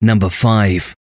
Number 5.